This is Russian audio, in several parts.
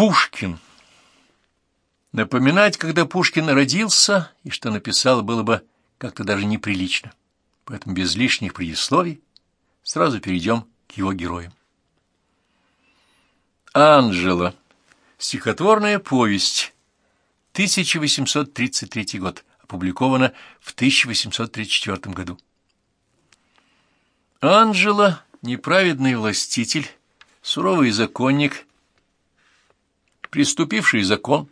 Пушкин. Напоминать, когда Пушкин родился и что написал, было бы как-то даже неприлично. Поэтому без лишних предисловий сразу перейдем к его героям. Анжела. Стихотворная повесть. 1833 год. Опубликована в 1834 году. Анжела — неправедный властитель, суровый законник, приступивший закон,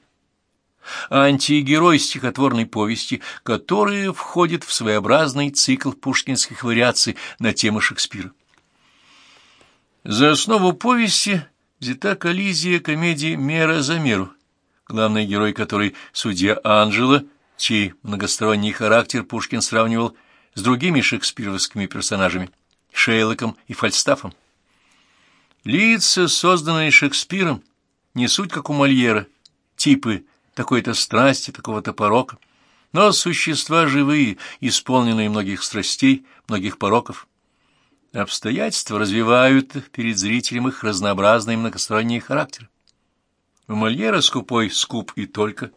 антигерой стихотворной повести, который входит в своеобразный цикл пушкинских вариаций на темы Шекспира. За основу повести взята коллизия комедии «Мера за меру», главный герой которой — судья Анжела, чей многосторонний характер Пушкин сравнивал с другими шекспировскими персонажами — Шейлоком и Фальстафом. Лица, созданные Шекспиром, не суть как у Мольера, типы такой-то страсти, такого-то порока, но существа живые, исполненные многих страстей, многих пороков. Обстоятельства развивают перед зрителем их разнообразный и многосторонний характер. У Мольера скупой скуп и только.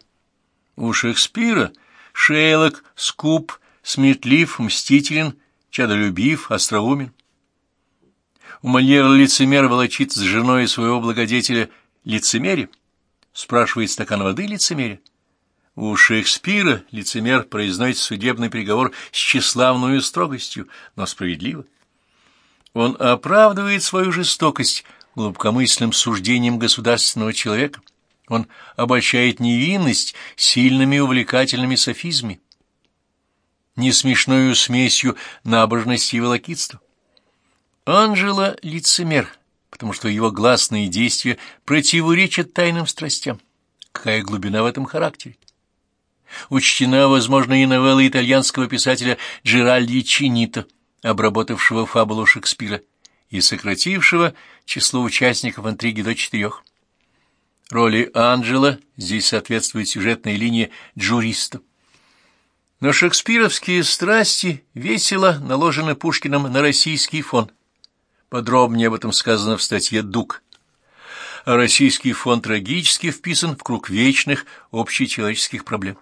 У Шекспира Шейлок скуп, сметлив, мстителен, чадолюбив, остроумен. У Мольера лицемер волочит с женой своего благодетеля лицемерие, спрашивает стакан воды лицемерие. У Шекспира лицемер произносит судебный приговор с тщеславной строгостью, но справедливо. Он оправдывает свою жестокость глубокомысленным суждением государственного человека. Он обольщает невинность сильными увлекательными софизмами, не смешною смесью набожности и волокитства. Анжела — лицемер, потому что его гласные действия противоречат тайным страстям. Какая глубина в этом характере? Учтена, возможно, и новелла итальянского писателя Джеральди Чинито — обработавшего фабулу Шекспира и сократившего число участников интриги до четырех. Роли Анджела здесь соответствует сюжетной линии джуриста. Но шекспировские страсти весело наложены Пушкиным на российский фон. Подробнее об этом сказано в статье «Дук». Российский фон трагически вписан в круг вечных общечеловеческих проблем.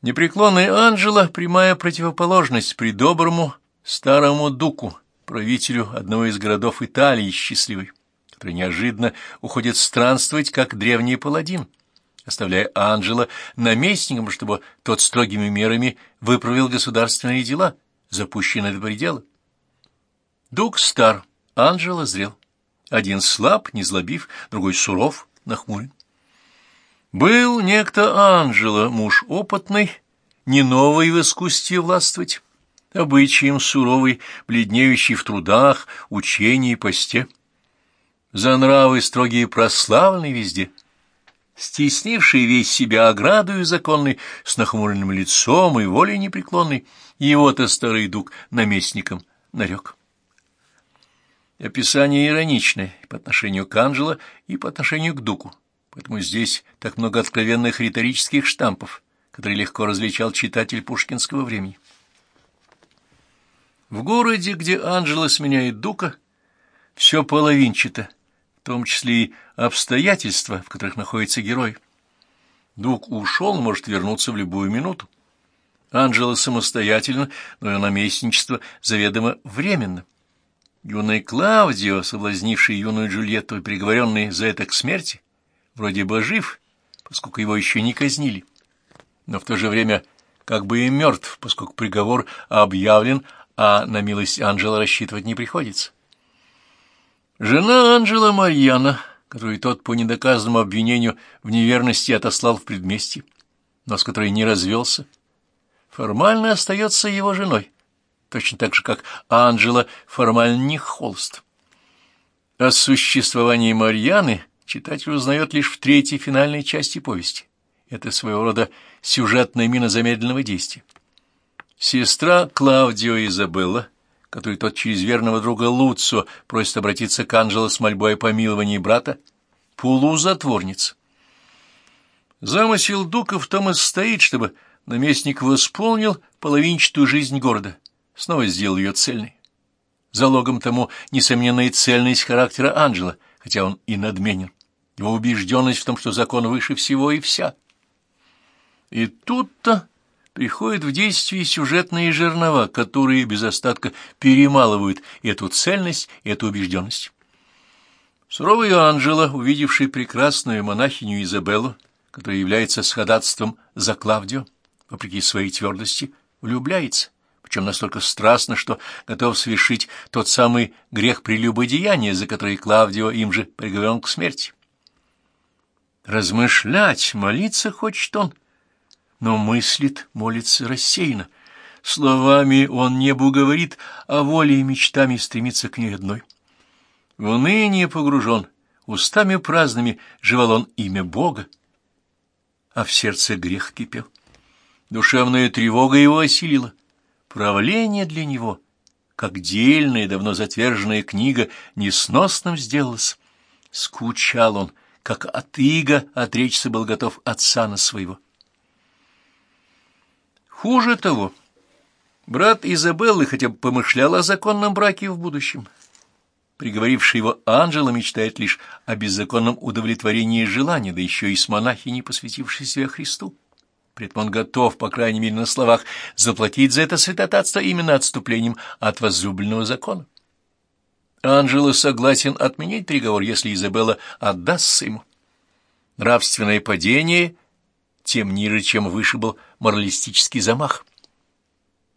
Непреклонный Анжела — прямая противоположность при доброму старому дуку, правителю одного из городов Италии счастливой, который неожиданно уходит странствовать, как древний паладин, оставляя Анжела наместником, чтобы тот строгими мерами выправил государственные дела, запущенные до предела. Дук стар, Анжела зрел. Один слаб, незлобив, другой суров, нахмурен. Был некто Анжела, муж опытный, не новый в искусстве властвовать, обычаем суровый, бледнеющий в трудах, учении и посте. За нравы строгие прославленный везде, стеснивший весь себя оградою законной, с нахмуренным лицом и волей непреклонной, его-то старый дух наместником нарек. Описание ироничное по отношению к Анжело и по отношению к дуку поэтому здесь так много откровенных риторических штампов, которые легко различал читатель пушкинского времени. В городе, где Анжела сменяет Дука, все половинчато, в том числе и обстоятельства, в которых находится герой. Дук ушел, может вернуться в любую минуту. Анжела самостоятельно, но ее наместничество заведомо временно. Юный Клавдио, соблазнивший юную Джульетту и приговоренный за это к смерти, вроде бы жив, поскольку его еще не казнили, но в то же время как бы и мертв, поскольку приговор объявлен, а на милость Анжела рассчитывать не приходится. Жена Анжела Марьяна, которую тот по недоказанному обвинению в неверности отослал в предместье, но с которой не развелся, формально остается его женой, точно так же, как Анжела формально не холст. О существовании Марьяны читатель узнает лишь в третьей финальной части повести. Это своего рода сюжетная мина замедленного действия. Сестра Клаудио Изабелла, которую тот через верного друга Луцо просит обратиться к Анжело с мольбой о помиловании брата, полузатворница. Замысел Дука в том и состоит, чтобы наместник восполнил половинчатую жизнь города, снова сделал ее цельной. Залогом тому несомненная цельность характера Анжела, хотя он и надменен его убежденность в том, что закон выше всего и вся. И тут-то приходят в действие сюжетные жернова, которые без остатка перемалывают эту цельность и эту убежденность. Суровый Анжела, увидевший прекрасную монахиню Изабеллу, которая является сходатством за Клавдио, вопреки своей твердости, влюбляется, причем настолько страстно, что готов совершить тот самый грех прелюбодеяния, за который Клавдио им же приговорен к смерти. Размышлять, молиться хочет он, но мыслит, молится рассеянно. Словами он небу говорит, а волей и мечтами стремится к ней одной. В уныние погружен, устами праздными жевал он имя Бога, а в сердце грех кипел. Душевная тревога его осилила. Правление для него, как дельная, давно затверженная книга, несносным сделалось. Скучал он, как от иго отречься был готов от сана своего. Хуже того, брат Изабеллы хотя бы помышлял о законном браке в будущем. Приговоривший его Анжела мечтает лишь о беззаконном удовлетворении желания, да еще и с монахиней, посвятившей себя Христу. При готов, по крайней мере на словах, заплатить за это святотатство именно отступлением от возлюбленного закона. Анжело согласен отменить приговор, если Изабелла отдастся ему. Нравственное падение тем ниже, чем выше был моралистический замах.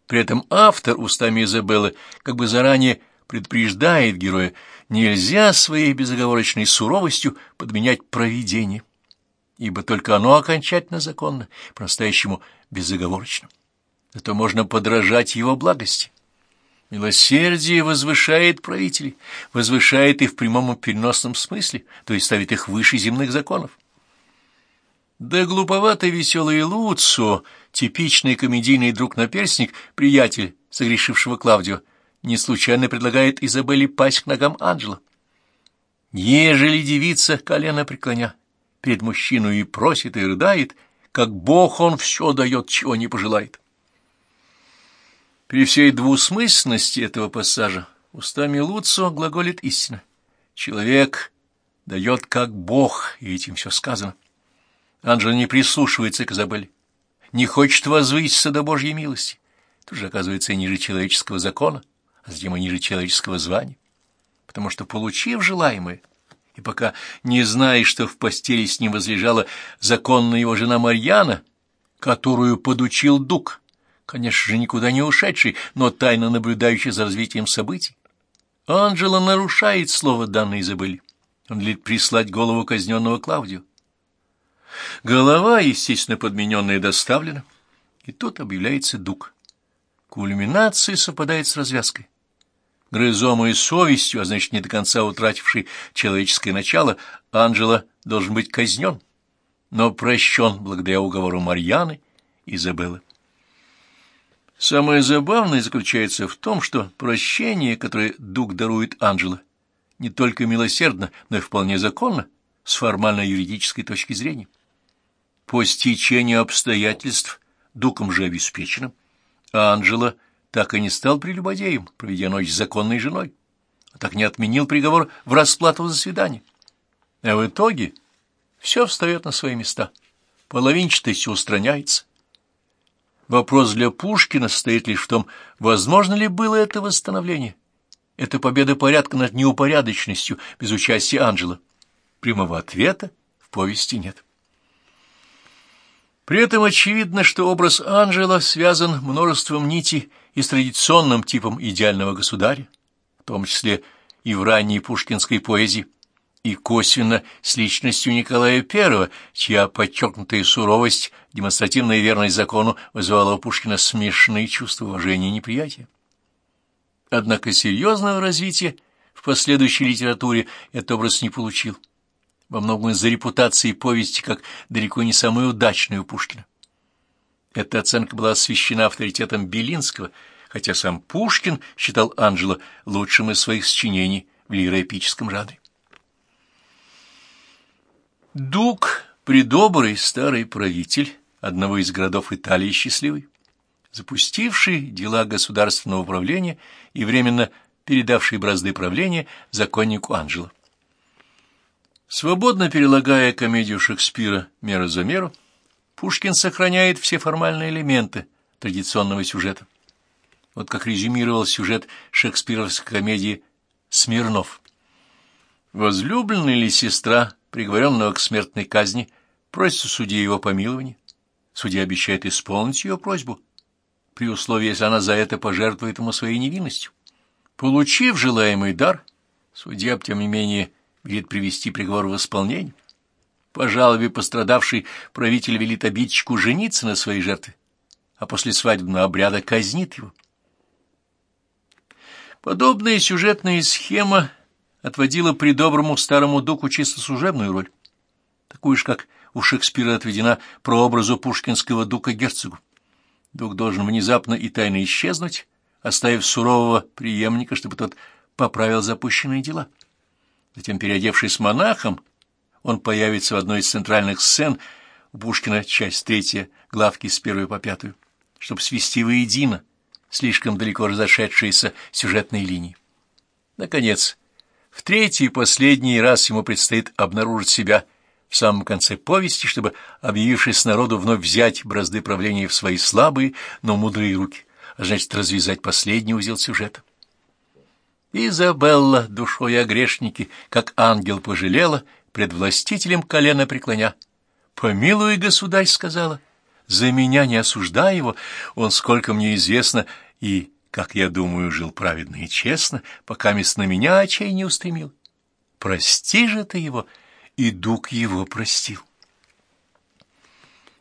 При этом автор устами Изабеллы как бы заранее предупреждает героя, нельзя своей безоговорочной суровостью подменять провидение, ибо только оно окончательно законно, по-настоящему безоговорочно. Зато можно подражать его благости. Милосердие возвышает правителей, возвышает их в прямом и переносном смысле, то есть ставит их выше земных законов. Да глуповатый веселый Луцо, типичный комедийный друг-наперстник, приятель согрешившего Клавдио, не случайно предлагает Изабелле пасть к ногам Анджела. Ежели девица колено преклоня перед мужчиной и просит, и рыдает, как бог он все дает, чего не пожелает. При всей двусмысленности этого пассажа устами Луцо глаголит истина. Человек дает как Бог, и этим все сказано. Анжела не прислушивается к Изабелле, не хочет возвыситься до Божьей милости. Тут же оказывается и ниже человеческого закона, а затем и ниже человеческого звания. Потому что, получив желаемое, и пока не знаешь, что в постели с ним возлежала законная его жена Марьяна, которую подучил Дук, конечно же, никуда не ушедший, но тайно наблюдающий за развитием событий. Анджело нарушает слово, данное Изабелле. Он велит прислать голову казненного Клавдию. Голова, естественно, подмененная доставлена, и тут объявляется дук. Кульминация совпадает с развязкой. Грызомой совестью, а значит, не до конца утративший человеческое начало, Анджело должен быть казнен, но прощен благодаря уговору Марьяны и Изабеллы. Самое забавное заключается в том, что прощение, которое Дуг дарует Анджело, не только милосердно, но и вполне законно с формально-юридической точки зрения. По стечению обстоятельств Дуком же обеспечено, а Анджело так и не стал прелюбодеем, проведя ночь с законной женой, а так не отменил приговор в расплату за свидание. А в итоге все встает на свои места, половинчатость устраняется, Вопрос для Пушкина состоит лишь в том, возможно ли было это восстановление. Это победа порядка над неупорядоченностью без участия Анджела. Прямого ответа в повести нет. При этом очевидно, что образ Анджела связан множеством нитей и с традиционным типом идеального государя, в том числе и в ранней пушкинской поэзии и косвенно с личностью Николая I, чья подчеркнутая суровость, демонстративная верность закону вызывала у Пушкина смешанные чувства уважения и неприятия. Однако серьезного развития в последующей литературе этот образ не получил, во многом из-за репутации повести как далеко не самой удачной у Пушкина. Эта оценка была освещена авторитетом Белинского, хотя сам Пушкин считал Анджело лучшим из своих сочинений в лироэпическом жанре. Дук, придобрый старый правитель одного из городов Италии счастливый, запустивший дела государственного управления и временно передавший бразды правления законнику Анджело. Свободно перелагая комедию Шекспира «Мера за меру», Пушкин сохраняет все формальные элементы традиционного сюжета. Вот как резюмировал сюжет шекспировской комедии «Смирнов». Возлюбленная ли сестра, приговоренного к смертной казни, просит у судьи его помилования. Судья обещает исполнить ее просьбу, при условии, если она за это пожертвует ему своей невинностью. Получив желаемый дар, судья, тем не менее, велит привести приговор в исполнение. По жалобе пострадавший правитель велит обидчику жениться на своей жертве, а после свадебного обряда казнит его. Подобная сюжетная схема отводила при доброму старому дуку чисто служебную роль, такую же, как у Шекспира отведена прообразу пушкинского дука-герцогу. Дух должен внезапно и тайно исчезнуть, оставив сурового преемника, чтобы тот поправил запущенные дела. Затем, переодевшись монахом, он появится в одной из центральных сцен у Пушкина, часть третья, главки с первой по пятую, чтобы свести воедино слишком далеко разошедшиеся сюжетные линии. Наконец, в третий и последний раз ему предстоит обнаружить себя в самом конце повести, чтобы, объявившись народу, вновь взять бразды правления в свои слабые, но мудрые руки, а значит, развязать последний узел сюжета. Изабелла, душой о грешнике, как ангел пожалела, пред властителем колено преклоня. «Помилуй, государь», — сказала, — «за меня не осуждай его, он, сколько мне известно, и, как я думаю, жил праведно и честно, пока мест на меня очей не устремил. Прости же ты его» и Дуг его простил.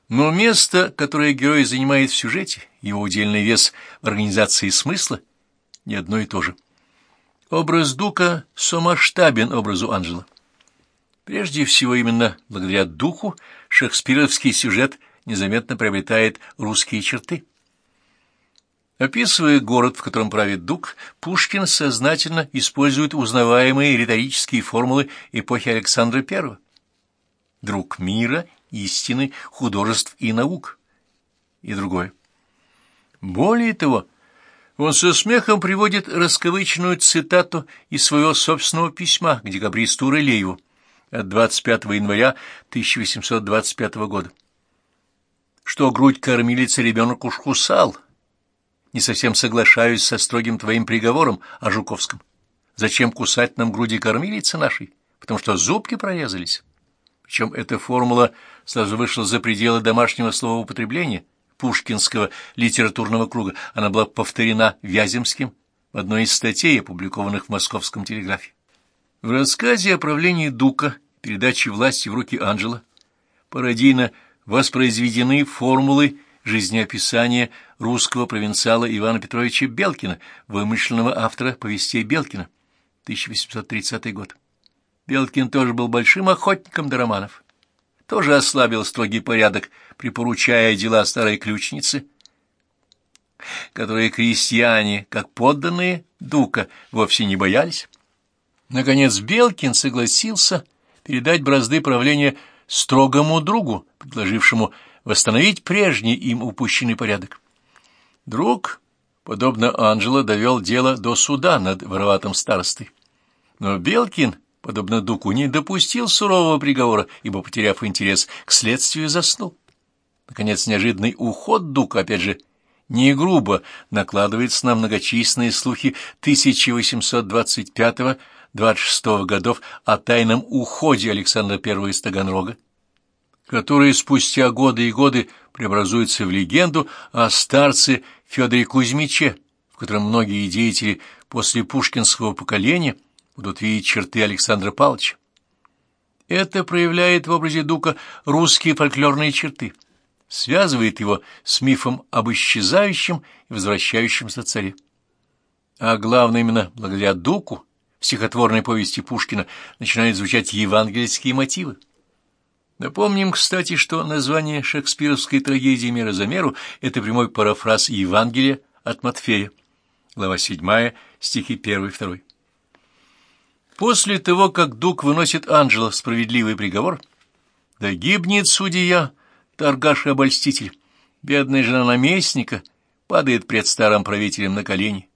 Но место, которое герой занимает в сюжете, его удельный вес в организации смысла, не одно и то же. Образ Дука сомасштабен образу Анжела. Прежде всего, именно благодаря духу шекспировский сюжет незаметно приобретает русские черты. Описывая город, в котором правит Дук, Пушкин сознательно использует узнаваемые риторические формулы эпохи Александра I. Друг мира, истины, художеств и наук. И другое. Более того, он со смехом приводит расковыченную цитату из своего собственного письма к декабристу Рылееву от 25 января 1825 года. Что грудь кормилицы ребенок уж кусал — не совсем соглашаюсь со строгим твоим приговором о Жуковском. Зачем кусать нам груди кормилицы нашей? Потому что зубки прорезались. Причем эта формула сразу вышла за пределы домашнего слова употребления пушкинского литературного круга. Она была повторена Вяземским в одной из статей, опубликованных в Московском телеграфе. В рассказе о правлении Дука, передаче власти в руки Анжела, пародийно воспроизведены формулы жизнеописание русского провинциала Ивана Петровича Белкина, вымышленного автора повестей Белкина, 1830 год. Белкин тоже был большим охотником до романов. Тоже ослабил строгий порядок, припоручая дела старой ключницы, которые крестьяне, как подданные Дука, вовсе не боялись. Наконец Белкин согласился передать бразды правления строгому другу, предложившему восстановить прежний им упущенный порядок. Друг, подобно Анджело, довел дело до суда над вороватым старостой. Но Белкин, подобно Дуку, не допустил сурового приговора, ибо, потеряв интерес к следствию, заснул. Наконец, неожиданный уход Дука, опять же, не грубо накладывается на многочисленные слухи 1825-26 годов о тайном уходе Александра I из Таганрога, которые спустя годы и годы преобразуются в легенду о старце Федоре Кузьмиче, в котором многие деятели после пушкинского поколения будут видеть черты Александра Павловича. Это проявляет в образе Дука русские фольклорные черты, связывает его с мифом об исчезающем и возвращающемся царе. А главное, именно благодаря Дуку в стихотворной повести Пушкина начинают звучать евангельские мотивы. Напомним, кстати, что название шекспировской трагедии «Мера за меру» — это прямой парафраз Евангелия от Матфея, глава 7, стихи 1-2. После того, как Дук выносит Анджела справедливый приговор, да гибнет судья, торгаш и обольститель, бедная жена наместника падает пред старым правителем на колени.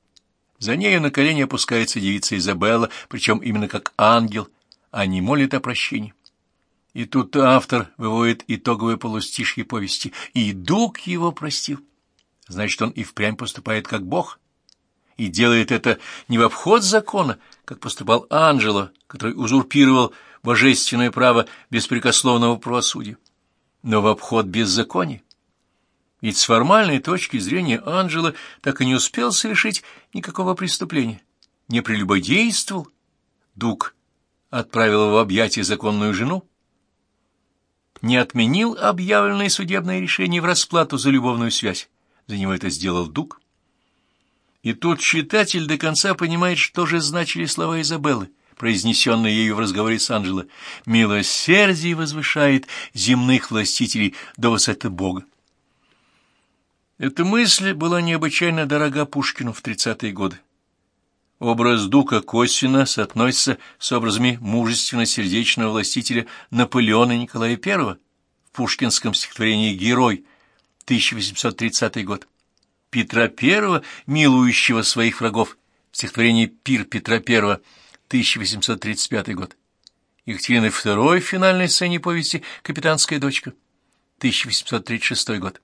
За нею на колени опускается девица Изабелла, причем именно как ангел, а не молит о прощении. И тут автор выводит итоговое полустишье повести. И Дуг его простил. Значит, он и впрямь поступает как Бог. И делает это не в обход закона, как поступал Анджело, который узурпировал божественное право беспрекословного правосудия, но в обход беззакония. Ведь с формальной точки зрения Анджело так и не успел совершить никакого преступления, не прелюбодействовал. Дуг отправил в объятия законную жену, не отменил объявленное судебное решение в расплату за любовную связь. За него это сделал Дуг. И тут читатель до конца понимает, что же значили слова Изабеллы, произнесенные ею в разговоре с Анджело. «Милосердие возвышает земных властителей до высоты Бога». Эта мысль была необычайно дорога Пушкину в тридцатые годы. Образ Дука косвенно соотносится с образами мужественно-сердечного властителя Наполеона Николая I в пушкинском стихотворении «Герой» 1830 год, Петра I, милующего своих врагов в стихотворении «Пир Петра I» 1835 год, Екатерины II в финальной сцене повести «Капитанская дочка» 1836 год.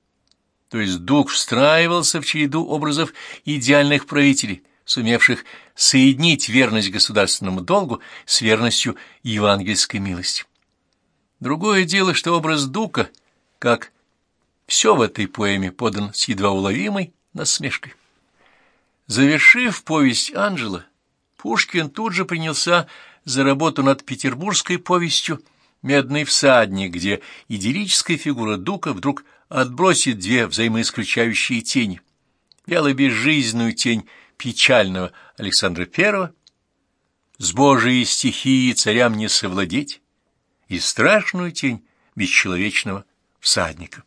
То есть Дук встраивался в череду образов идеальных правителей, сумевших соединить верность государственному долгу с верностью евангельской милости. Другое дело, что образ Дука, как все в этой поэме, подан с едва уловимой насмешкой. Завершив повесть Анжела, Пушкин тут же принялся за работу над петербургской повестью «Медный всадник», где идиллическая фигура Дука вдруг отбросит две взаимоисключающие тени. Вяло безжизненную тень печального Александра I, с Божией стихией царям не совладеть, и страшную тень бесчеловечного всадника.